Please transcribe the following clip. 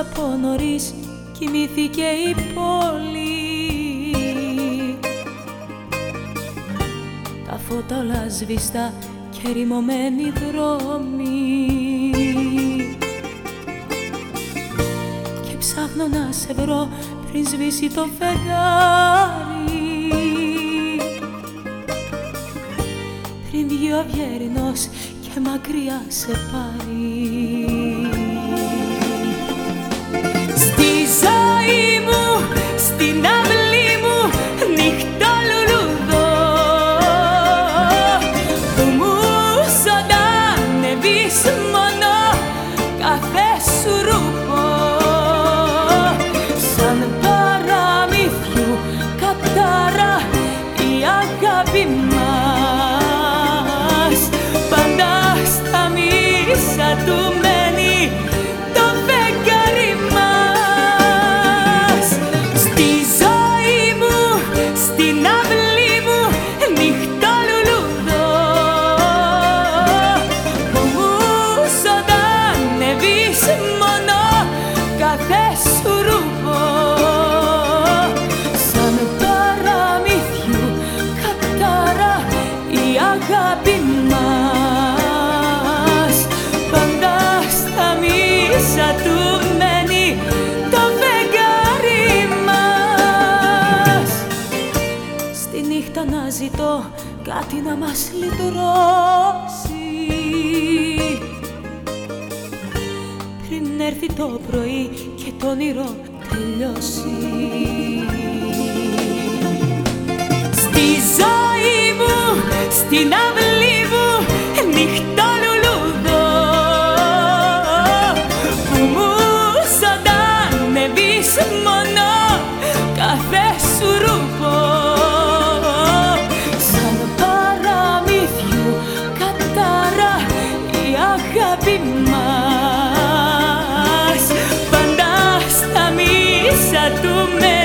πως από νωρίς κοιμήθηκε η πόλη. Τα φώτα όλα σβηστά και ρημωμένοι δρόμοι. Και ψάχνω να σε βρω πριν σβήσει το φεγγάρι. Πριν βγει ο αυγερινός και μακριά σε πάρει κιθάρα η αγάπη μας ζητώ κάτι να μας λυτρώσει. Πριν έρθει το πρωί και το όνειρο τελειώσει. Στη ζωή μου, στην αυλή μου, νυχτό tu me